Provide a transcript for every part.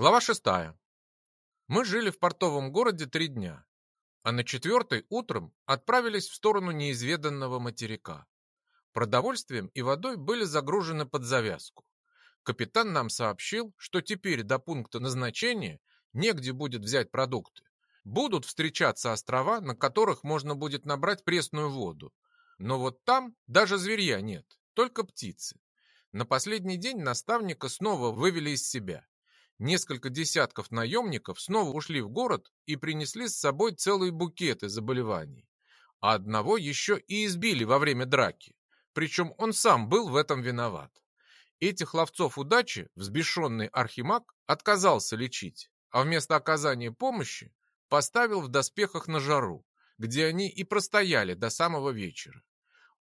Глава шестая. Мы жили в портовом городе три дня, а на четвертый утром отправились в сторону неизведанного материка. Продовольствием и водой были загружены под завязку. Капитан нам сообщил, что теперь до пункта назначения негде будет взять продукты. Будут встречаться острова, на которых можно будет набрать пресную воду. Но вот там даже зверья нет, только птицы. На последний день наставника снова вывели из себя. Несколько десятков наемников снова ушли в город и принесли с собой целые букеты заболеваний. А одного еще и избили во время драки. Причем он сам был в этом виноват. Этих ловцов удачи взбешенный архимаг отказался лечить, а вместо оказания помощи поставил в доспехах на жару, где они и простояли до самого вечера.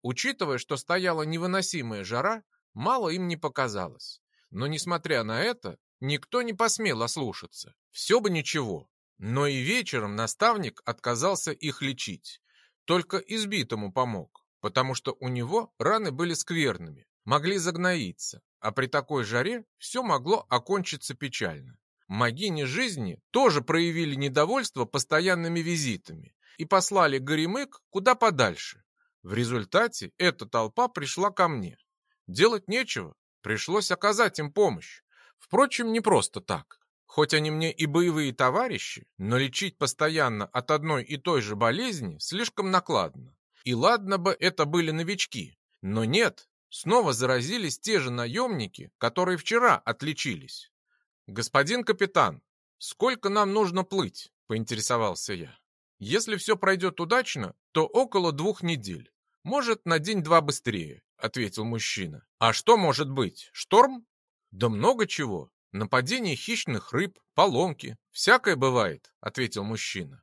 Учитывая, что стояла невыносимая жара, мало им не показалось. Но, несмотря на это, Никто не посмел ослушаться. Все бы ничего. Но и вечером наставник отказался их лечить. Только избитому помог, потому что у него раны были скверными, могли загноиться, а при такой жаре все могло окончиться печально. Магини жизни тоже проявили недовольство постоянными визитами и послали Горемык куда подальше. В результате эта толпа пришла ко мне. Делать нечего, пришлось оказать им помощь. Впрочем, не просто так. Хоть они мне и боевые товарищи, но лечить постоянно от одной и той же болезни слишком накладно. И ладно бы это были новички, но нет, снова заразились те же наемники, которые вчера отличились. «Господин капитан, сколько нам нужно плыть?» – поинтересовался я. «Если все пройдет удачно, то около двух недель. Может, на день-два быстрее», – ответил мужчина. «А что может быть? Шторм?» «Да много чего. Нападение хищных рыб, поломки. Всякое бывает», — ответил мужчина.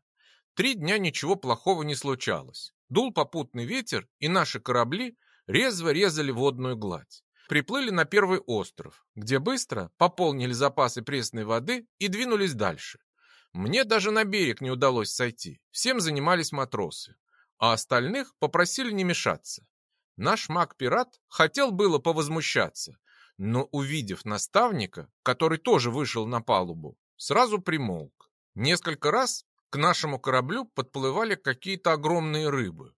Три дня ничего плохого не случалось. Дул попутный ветер, и наши корабли резво резали водную гладь. Приплыли на первый остров, где быстро пополнили запасы пресной воды и двинулись дальше. Мне даже на берег не удалось сойти. Всем занимались матросы. А остальных попросили не мешаться. Наш маг-пират хотел было повозмущаться, но, увидев наставника, который тоже вышел на палубу, сразу примолк. Несколько раз к нашему кораблю подплывали какие-то огромные рыбы.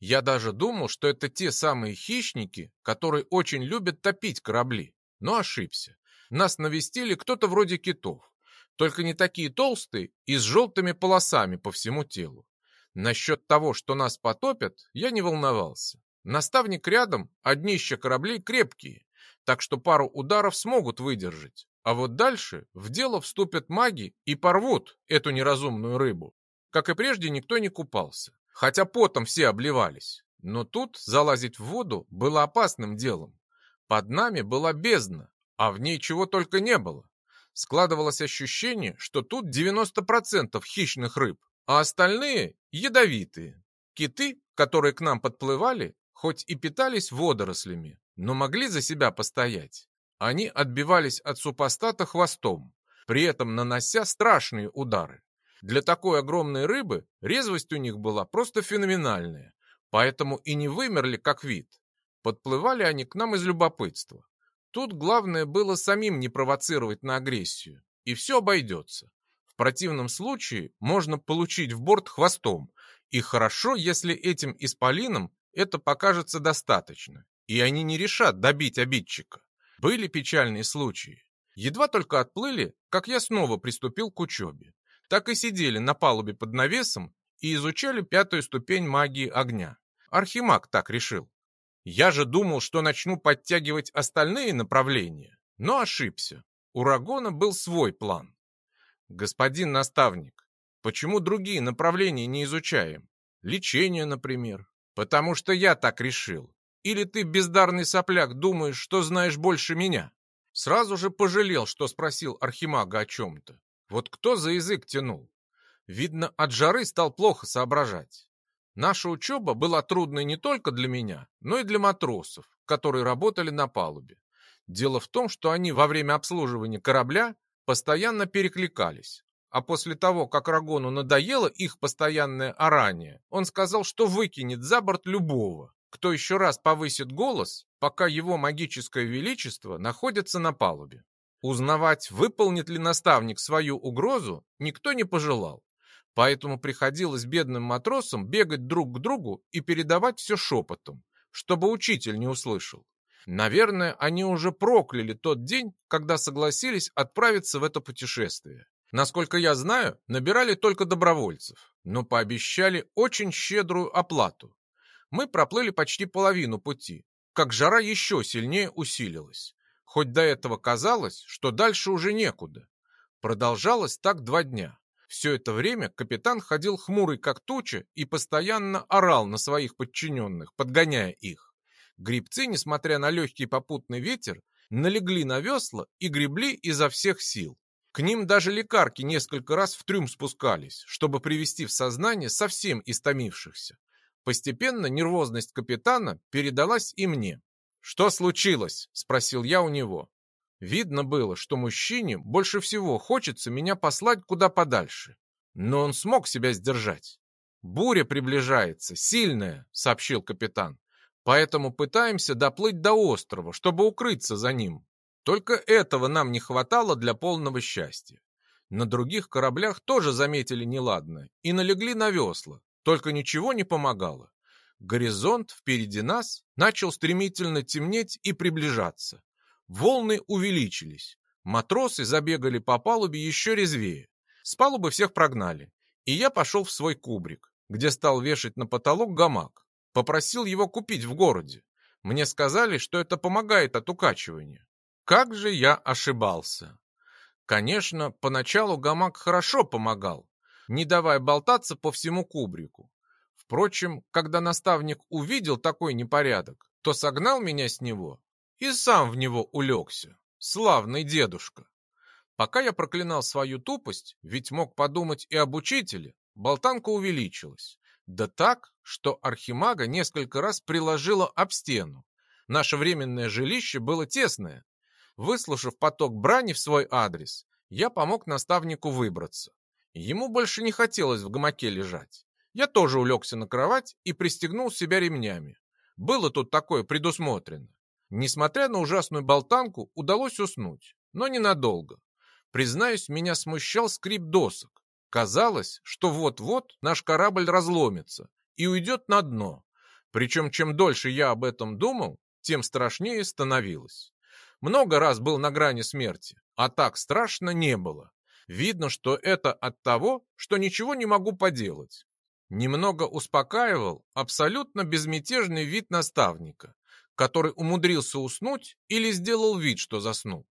Я даже думал, что это те самые хищники, которые очень любят топить корабли, но ошибся. Нас навестили кто-то вроде китов, только не такие толстые и с желтыми полосами по всему телу. Насчет того, что нас потопят, я не волновался. Наставник рядом, а днища кораблей крепкие, так что пару ударов смогут выдержать. А вот дальше в дело вступят маги и порвут эту неразумную рыбу. Как и прежде, никто не купался, хотя потом все обливались. Но тут залазить в воду было опасным делом. Под нами была бездна, а в ней чего только не было. Складывалось ощущение, что тут 90% хищных рыб, а остальные – ядовитые. Киты, которые к нам подплывали, хоть и питались водорослями, но могли за себя постоять. Они отбивались от супостата хвостом, при этом нанося страшные удары. Для такой огромной рыбы резвость у них была просто феноменальная, поэтому и не вымерли как вид. Подплывали они к нам из любопытства. Тут главное было самим не провоцировать на агрессию, и все обойдется. В противном случае можно получить в борт хвостом, и хорошо, если этим исполинам это покажется достаточно и они не решат добить обидчика. Были печальные случаи. Едва только отплыли, как я снова приступил к учебе. Так и сидели на палубе под навесом и изучали пятую ступень магии огня. Архимаг так решил. Я же думал, что начну подтягивать остальные направления, но ошибся. У Рагона был свой план. Господин наставник, почему другие направления не изучаем? Лечение, например. Потому что я так решил. Или ты, бездарный сопляк, думаешь, что знаешь больше меня?» Сразу же пожалел, что спросил Архимага о чем-то. Вот кто за язык тянул? Видно, от жары стал плохо соображать. Наша учеба была трудной не только для меня, но и для матросов, которые работали на палубе. Дело в том, что они во время обслуживания корабля постоянно перекликались. А после того, как Рагону надоело их постоянное орание, он сказал, что выкинет за борт любого, кто еще раз повысит голос, пока его магическое величество находится на палубе. Узнавать, выполнит ли наставник свою угрозу, никто не пожелал. Поэтому приходилось бедным матросам бегать друг к другу и передавать все шепотом, чтобы учитель не услышал. Наверное, они уже прокляли тот день, когда согласились отправиться в это путешествие. Насколько я знаю, набирали только добровольцев, но пообещали очень щедрую оплату. Мы проплыли почти половину пути, как жара еще сильнее усилилась. Хоть до этого казалось, что дальше уже некуда. Продолжалось так два дня. Все это время капитан ходил хмурый как туча и постоянно орал на своих подчиненных, подгоняя их. Грибцы, несмотря на легкий попутный ветер, налегли на весла и гребли изо всех сил. К ним даже лекарки несколько раз в трюм спускались, чтобы привести в сознание совсем истомившихся. Постепенно нервозность капитана передалась и мне. «Что случилось?» – спросил я у него. Видно было, что мужчине больше всего хочется меня послать куда подальше. Но он смог себя сдержать. «Буря приближается, сильная», — сообщил капитан. «Поэтому пытаемся доплыть до острова, чтобы укрыться за ним. Только этого нам не хватало для полного счастья. На других кораблях тоже заметили неладное и налегли на весла, только ничего не помогало. Горизонт впереди нас начал стремительно темнеть и приближаться. Волны увеличились. Матросы забегали по палубе еще резвее. С палубы всех прогнали. И я пошел в свой кубрик, где стал вешать на потолок гамак. Попросил его купить в городе. Мне сказали, что это помогает от укачивания. Как же я ошибался. Конечно, поначалу гамак хорошо помогал, не давая болтаться по всему кубрику. Впрочем, когда наставник увидел такой непорядок, то согнал меня с него и сам в него улегся. Славный дедушка. Пока я проклинал свою тупость, ведь мог подумать и об учителе, болтанка увеличилась. Да так, что архимага несколько раз приложила об стену. Наше временное жилище было тесное. Выслушав поток брани в свой адрес, я помог наставнику выбраться. Ему больше не хотелось в гамаке лежать. Я тоже улегся на кровать и пристегнул себя ремнями. Было тут такое предусмотрено. Несмотря на ужасную болтанку, удалось уснуть, но ненадолго. Признаюсь, меня смущал скрип досок. Казалось, что вот-вот наш корабль разломится и уйдет на дно. Причем, чем дольше я об этом думал, тем страшнее становилось. Много раз был на грани смерти, а так страшно не было. Видно, что это от того, что ничего не могу поделать. Немного успокаивал абсолютно безмятежный вид наставника, который умудрился уснуть или сделал вид, что заснул.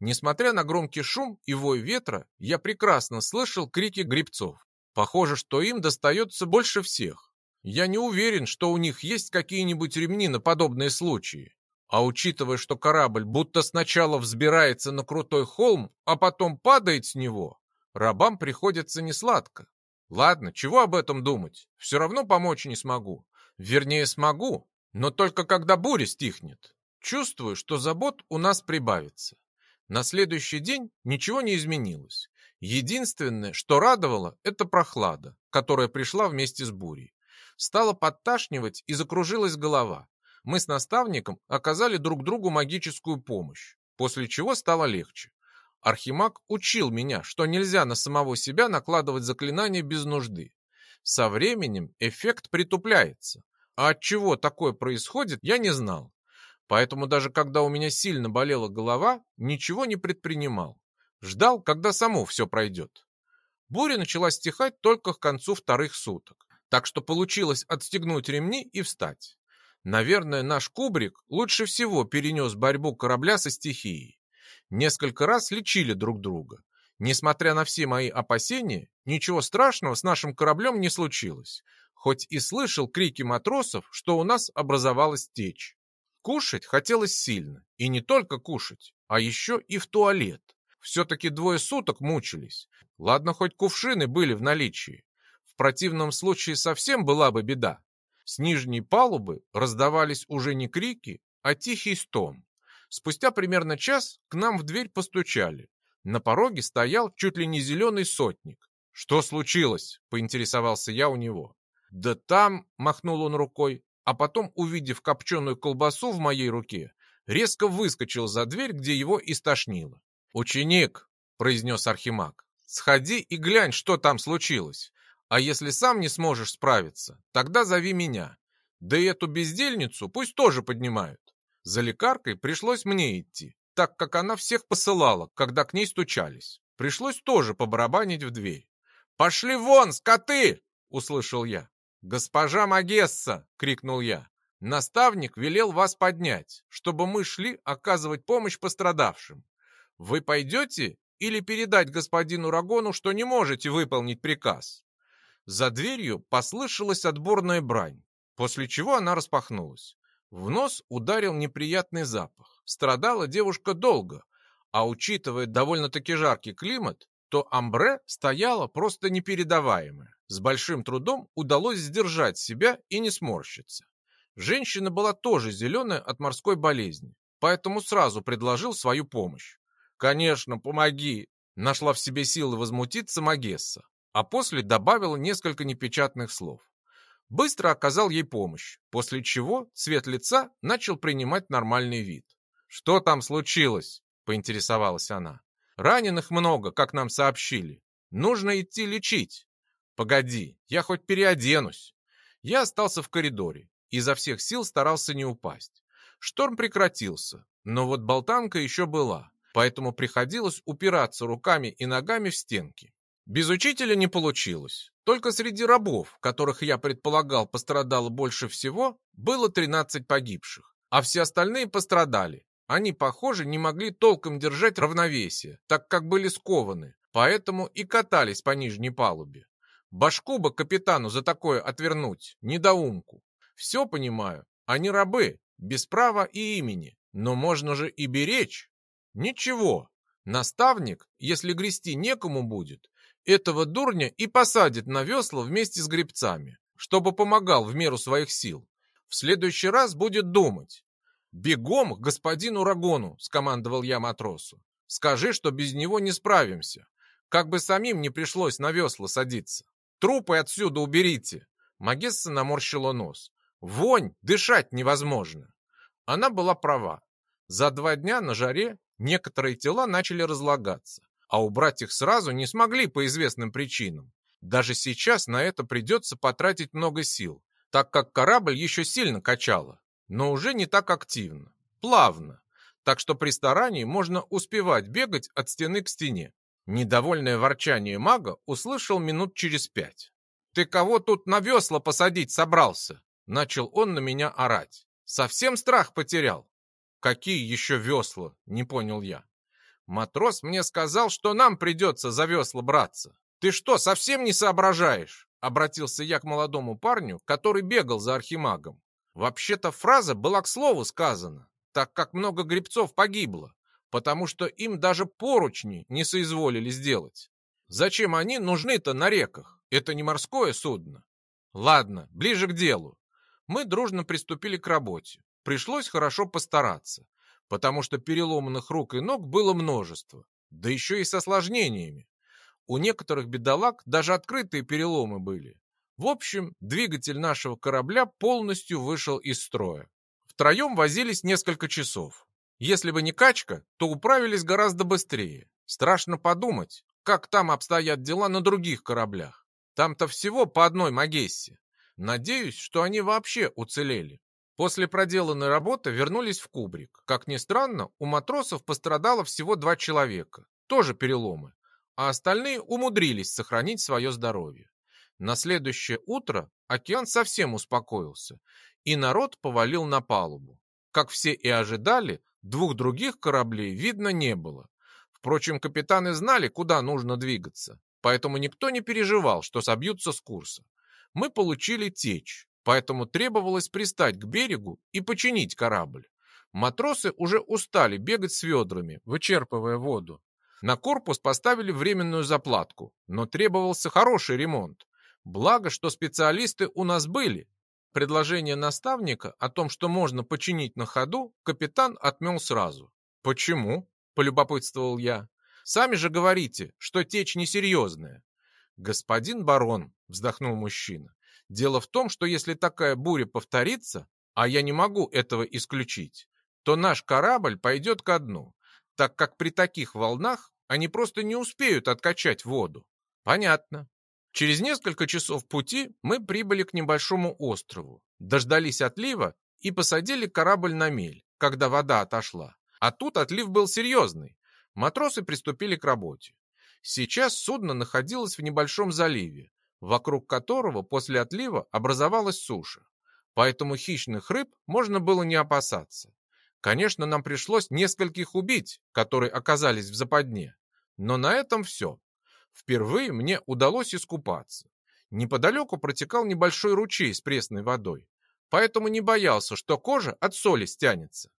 Несмотря на громкий шум и вой ветра, я прекрасно слышал крики грибцов. Похоже, что им достается больше всех. Я не уверен, что у них есть какие-нибудь ремни на подобные случаи. А учитывая, что корабль будто сначала взбирается на крутой холм, а потом падает с него, рабам приходится несладко. Ладно, чего об этом думать? Все равно помочь не смогу. Вернее, смогу, но только когда буря стихнет. Чувствую, что забот у нас прибавится. На следующий день ничего не изменилось. Единственное, что радовало, это прохлада, которая пришла вместе с бурей. Стало подташнивать и закружилась голова. Мы с наставником оказали друг другу магическую помощь, после чего стало легче. Архимаг учил меня, что нельзя на самого себя накладывать заклинания без нужды. Со временем эффект притупляется, а от чего такое происходит, я не знал. Поэтому даже когда у меня сильно болела голова, ничего не предпринимал. Ждал, когда само все пройдет. Буря начала стихать только к концу вторых суток, так что получилось отстегнуть ремни и встать. Наверное, наш кубрик лучше всего перенес борьбу корабля со стихией. Несколько раз лечили друг друга. Несмотря на все мои опасения, ничего страшного с нашим кораблем не случилось хоть и слышал крики матросов, что у нас образовалась течь. Кушать хотелось сильно, и не только кушать, а еще и в туалет. Все-таки двое суток мучились. Ладно, хоть кувшины были в наличии. В противном случае совсем была бы беда. С нижней палубы раздавались уже не крики, а тихий стон. Спустя примерно час к нам в дверь постучали. На пороге стоял чуть ли не зеленый сотник. «Что случилось?» – поинтересовался я у него. «Да там!» — махнул он рукой, а потом, увидев копченую колбасу в моей руке, резко выскочил за дверь, где его истошнило. «Ученик», — произнес Архимаг, — «сходи и глянь, что там случилось. А если сам не сможешь справиться, тогда зови меня. Да и эту бездельницу пусть тоже поднимают». За лекаркой пришлось мне идти, так как она всех посылала, когда к ней стучались. Пришлось тоже побарабанить в дверь. «Пошли вон, скоты!» — услышал я. «Госпожа Магесса!» — крикнул я. «Наставник велел вас поднять, чтобы мы шли оказывать помощь пострадавшим. Вы пойдете или передать господину Рагону, что не можете выполнить приказ?» За дверью послышалась отборная брань, после чего она распахнулась. В нос ударил неприятный запах. Страдала девушка долго, а учитывая довольно-таки жаркий климат, то амбре стояло просто непередаваемое. С большим трудом удалось сдержать себя и не сморщиться. Женщина была тоже зеленая от морской болезни, поэтому сразу предложил свою помощь. «Конечно, помоги!» Нашла в себе силы возмутиться Магесса, а после добавила несколько непечатных слов. Быстро оказал ей помощь, после чего цвет лица начал принимать нормальный вид. «Что там случилось?» – поинтересовалась она. Раненых много, как нам сообщили. Нужно идти лечить. Погоди, я хоть переоденусь. Я остался в коридоре. Изо всех сил старался не упасть. Шторм прекратился, но вот болтанка еще была, поэтому приходилось упираться руками и ногами в стенки. Без учителя не получилось. Только среди рабов, которых я предполагал пострадало больше всего, было 13 погибших, а все остальные пострадали, они, похоже, не могли толком держать равновесие, так как были скованы, поэтому и катались по нижней палубе. Башку бы капитану за такое отвернуть, недоумку. Все понимаю, они рабы, без права и имени, но можно же и беречь. Ничего, наставник, если грести некому будет, этого дурня и посадит на весла вместе с гребцами, чтобы помогал в меру своих сил. В следующий раз будет думать, «Бегом к господину Рагону!» — скомандовал я матросу. «Скажи, что без него не справимся. Как бы самим не пришлось на весла садиться. Трупы отсюда уберите!» Магесса наморщила нос. «Вонь! Дышать невозможно!» Она была права. За два дня на жаре некоторые тела начали разлагаться, а убрать их сразу не смогли по известным причинам. Даже сейчас на это придется потратить много сил, так как корабль еще сильно качало но уже не так активно, плавно, так что при старании можно успевать бегать от стены к стене. Недовольное ворчание мага услышал минут через пять. «Ты кого тут на весла посадить собрался?» Начал он на меня орать. «Совсем страх потерял?» «Какие еще весла?» — не понял я. «Матрос мне сказал, что нам придется за весла браться. Ты что, совсем не соображаешь?» Обратился я к молодому парню, который бегал за архимагом. Вообще-то фраза была к слову сказана, так как много гребцов погибло, потому что им даже поручни не соизволили сделать. Зачем они нужны-то на реках? Это не морское судно. Ладно, ближе к делу. Мы дружно приступили к работе. Пришлось хорошо постараться, потому что переломанных рук и ног было множество, да еще и с осложнениями. У некоторых бедолаг даже открытые переломы были. В общем, двигатель нашего корабля полностью вышел из строя. Втроем возились несколько часов. Если бы не качка, то управились гораздо быстрее. Страшно подумать, как там обстоят дела на других кораблях. Там-то всего по одной Магессе. Надеюсь, что они вообще уцелели. После проделанной работы вернулись в кубрик. Как ни странно, у матросов пострадало всего два человека, тоже переломы, а остальные умудрились сохранить свое здоровье. На следующее утро океан совсем успокоился, и народ повалил на палубу. Как все и ожидали, двух других кораблей видно не было. Впрочем, капитаны знали, куда нужно двигаться, поэтому никто не переживал, что собьются с курса. Мы получили течь, поэтому требовалось пристать к берегу и починить корабль. Матросы уже устали бегать с ведрами, вычерпывая воду. На корпус поставили временную заплатку, но требовался хороший ремонт, Благо, что специалисты у нас были. Предложение наставника о том, что можно починить на ходу, капитан отмел сразу. «Почему?» – полюбопытствовал я. «Сами же говорите, что течь несерьезная». «Господин барон», – вздохнул мужчина, – «дело в том, что если такая буря повторится, а я не могу этого исключить, то наш корабль пойдет ко дну. так как при таких волнах они просто не успеют откачать воду. Понятно. Через несколько часов пути мы прибыли к небольшому острову, дождались отлива и посадили корабль на мель, когда вода отошла. А тут отлив был серьезный. Матросы приступили к работе. Сейчас судно находилось в небольшом заливе, вокруг которого после отлива образовалась суша. Поэтому хищных рыб можно было не опасаться. Конечно, нам пришлось нескольких убить, которые оказались в западне. Но на этом все. Впервые мне удалось искупаться. Неподалеку протекал небольшой ручей с пресной водой, поэтому не боялся, что кожа от соли стянется.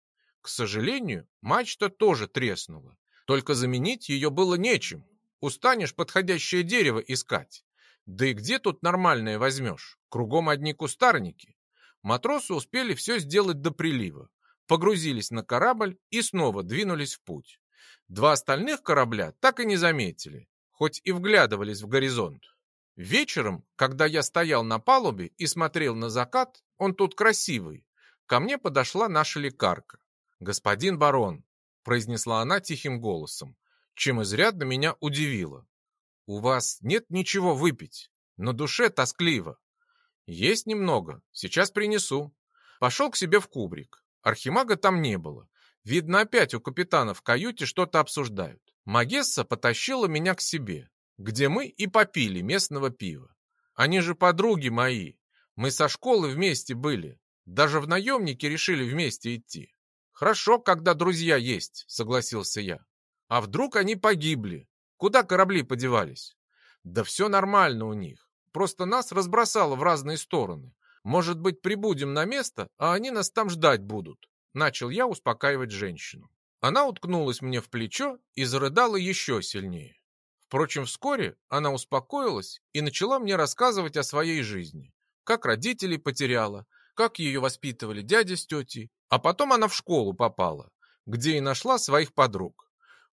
К сожалению, мачта тоже треснула, только заменить ее было нечем. Устанешь подходящее дерево искать. Да и где тут нормальное возьмешь? Кругом одни кустарники. Матросы успели все сделать до прилива, погрузились на корабль и снова двинулись в путь. Два остальных корабля так и не заметили, хоть и вглядывались в горизонт. Вечером, когда я стоял на палубе и смотрел на закат, он тут красивый, ко мне подошла наша лекарка. «Господин барон», — произнесла она тихим голосом, чем изрядно меня удивило. «У вас нет ничего выпить, на душе тоскливо». «Есть немного, сейчас принесу». Пошел к себе в кубрик. Архимага там не было. Видно, опять у капитана в каюте что-то обсуждают. Магесса потащила меня к себе, где мы и попили местного пива. Они же подруги мои. Мы со школы вместе были. Даже в наемники решили вместе идти. Хорошо, когда друзья есть, согласился я. А вдруг они погибли? Куда корабли подевались? Да все нормально у них. Просто нас разбросало в разные стороны. Может быть, прибудем на место, а они нас там ждать будут. Начал я успокаивать женщину. Она уткнулась мне в плечо и зарыдала еще сильнее. Впрочем, вскоре она успокоилась и начала мне рассказывать о своей жизни. Как родителей потеряла, как ее воспитывали дядя с тетей, а потом она в школу попала, где и нашла своих подруг.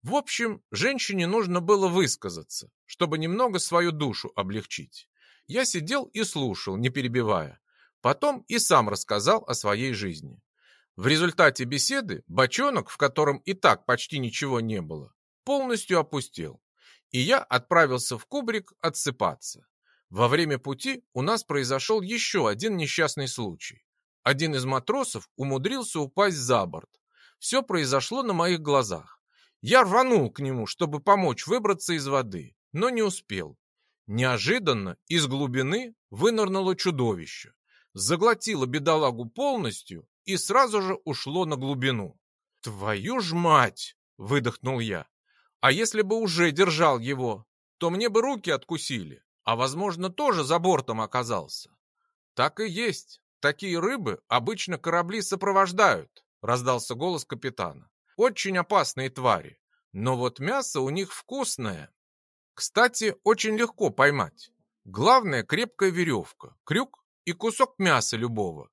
В общем, женщине нужно было высказаться, чтобы немного свою душу облегчить. Я сидел и слушал, не перебивая. Потом и сам рассказал о своей жизни. В результате беседы бочонок, в котором и так почти ничего не было, полностью опустел, и я отправился в кубрик отсыпаться. Во время пути у нас произошел еще один несчастный случай. Один из матросов умудрился упасть за борт. Все произошло на моих глазах. Я рванул к нему, чтобы помочь выбраться из воды, но не успел. Неожиданно из глубины вынырнуло чудовище, заглотило бедолагу полностью и сразу же ушло на глубину. «Твою ж мать!» — выдохнул я. «А если бы уже держал его, то мне бы руки откусили, а, возможно, тоже за бортом оказался». «Так и есть. Такие рыбы обычно корабли сопровождают», — раздался голос капитана. «Очень опасные твари, но вот мясо у них вкусное. Кстати, очень легко поймать. Главное — крепкая веревка, крюк и кусок мяса любого.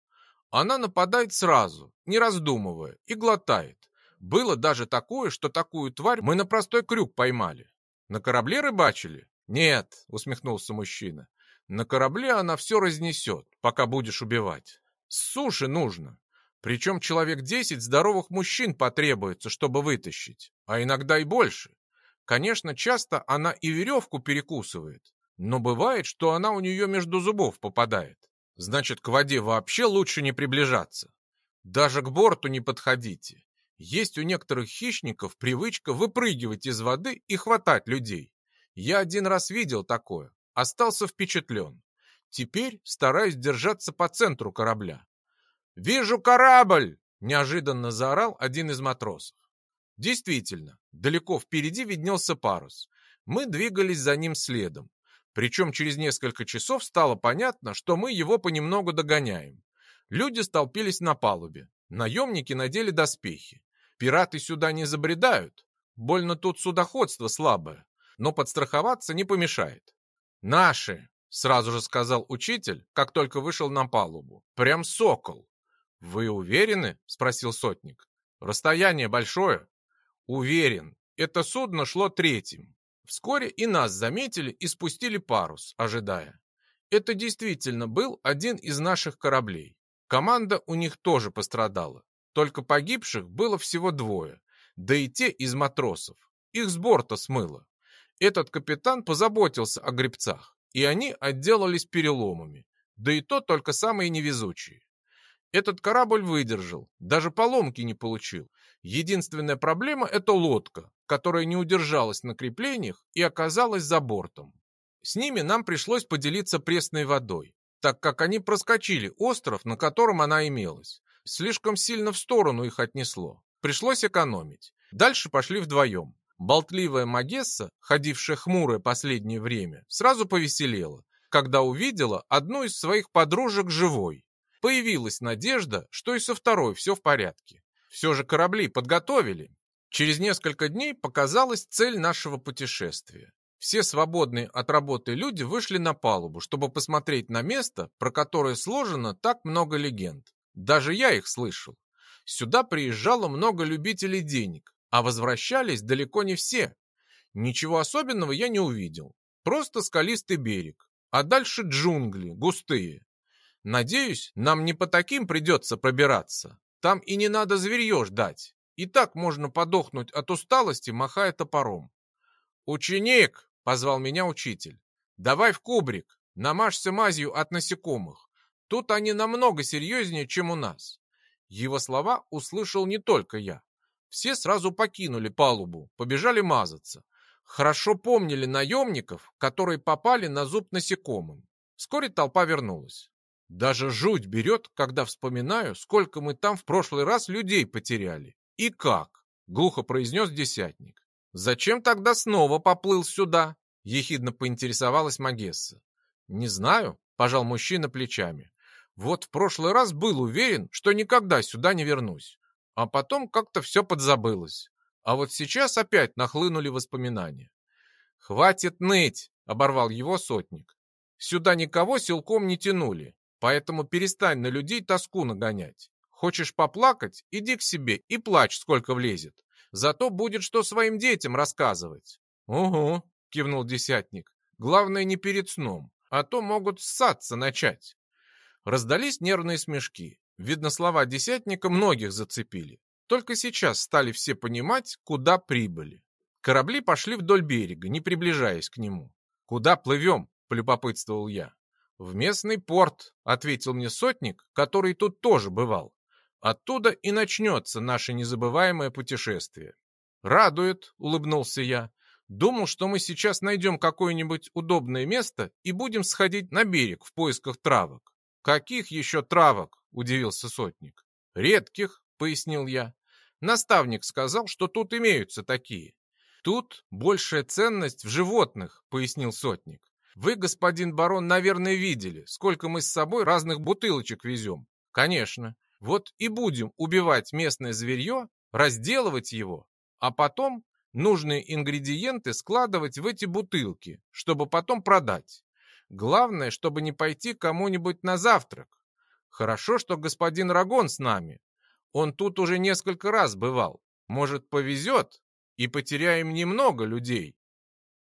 Она нападает сразу, не раздумывая, и глотает. Было даже такое, что такую тварь мы на простой крюк поймали. На корабле рыбачили? Нет, усмехнулся мужчина. На корабле она все разнесет, пока будешь убивать. С суши нужно. Причем человек десять здоровых мужчин потребуется, чтобы вытащить, а иногда и больше. Конечно, часто она и веревку перекусывает, но бывает, что она у нее между зубов попадает. Значит, к воде вообще лучше не приближаться. Даже к борту не подходите. Есть у некоторых хищников привычка выпрыгивать из воды и хватать людей. Я один раз видел такое, остался впечатлен. Теперь стараюсь держаться по центру корабля. «Вижу корабль!» – неожиданно заорал один из матросов. Действительно, далеко впереди виднелся парус. Мы двигались за ним следом. Причем через несколько часов стало понятно, что мы его понемногу догоняем. Люди столпились на палубе. Наемники надели доспехи. Пираты сюда не забредают. Больно тут судоходство слабое. Но подстраховаться не помешает. «Наши!» — сразу же сказал учитель, как только вышел на палубу. «Прям сокол!» «Вы уверены?» — спросил сотник. «Расстояние большое?» «Уверен. Это судно шло третьим. Вскоре и нас заметили и спустили парус, ожидая. Это действительно был один из наших кораблей. Команда у них тоже пострадала. Только погибших было всего двое. да и те из матросов. Их с борта смыло. Этот капитан позаботился о гребцах, и они отделались переломами, да и то только самые невезучие. Этот корабль выдержал, даже поломки не получил. Единственная проблема – это лодка, которая не удержалась на креплениях и оказалась за бортом. С ними нам пришлось поделиться пресной водой, так как они проскочили остров, на котором она имелась. Слишком сильно в сторону их отнесло. Пришлось экономить. Дальше пошли вдвоем. Болтливая Магесса, ходившая хмурое последнее время, сразу повеселела, когда увидела одну из своих подружек живой. Появилась надежда, что и со второй все в порядке. Все же корабли подготовили. Через несколько дней показалась цель нашего путешествия. Все свободные от работы люди вышли на палубу, чтобы посмотреть на место, про которое сложено так много легенд. Даже я их слышал. Сюда приезжало много любителей денег, а возвращались далеко не все. Ничего особенного я не увидел. Просто скалистый берег, а дальше джунгли, густые. Надеюсь, нам не по таким придется пробираться. Там и не надо зверье ждать. И так можно подохнуть от усталости, махая топором. «Ученик!» — позвал меня учитель. «Давай в кубрик, намажься мазью от насекомых. Тут они намного серьезнее, чем у нас». Его слова услышал не только я. Все сразу покинули палубу, побежали мазаться. Хорошо помнили наемников, которые попали на зуб насекомым. Вскоре толпа вернулась. Даже жуть берет, когда вспоминаю, сколько мы там в прошлый раз людей потеряли. И как? Глухо произнес десятник. Зачем тогда снова поплыл сюда? Ехидно поинтересовалась Магесса. Не знаю, пожал мужчина плечами. Вот в прошлый раз был уверен, что никогда сюда не вернусь. А потом как-то все подзабылось. А вот сейчас опять нахлынули воспоминания. «Хватит ныть!» — оборвал его сотник. «Сюда никого силком не тянули, поэтому перестань на людей тоску нагонять. Хочешь поплакать? Иди к себе и плачь, сколько влезет. Зато будет что своим детям рассказывать». «Угу», — кивнул десятник. «Главное не перед сном, а то могут ссаться начать». Раздались нервные смешки. Видно, слова десятника многих зацепили. Только сейчас стали все понимать, куда прибыли. Корабли пошли вдоль берега, не приближаясь к нему. «Куда плывем?» – полюбопытствовал я. «В местный порт», – ответил мне сотник, который тут тоже бывал. «Оттуда и начнется наше незабываемое путешествие». «Радует», – улыбнулся я. «Думал, что мы сейчас найдем какое-нибудь удобное место и будем сходить на берег в поисках травок». «Каких еще травок?» – удивился сотник. «Редких», — пояснил я. Наставник сказал, что тут имеются такие. Тут большая ценность в животных, пояснил сотник. Вы, господин барон, наверное, видели, сколько мы с собой разных бутылочек везем. Конечно. Вот и будем убивать местное зверье, разделывать его, а потом нужные ингредиенты складывать в эти бутылки, чтобы потом продать. Главное, чтобы не пойти кому-нибудь на завтрак. Хорошо, что господин Рагон с нами, он тут уже несколько раз бывал. Может, повезет, и потеряем немного людей,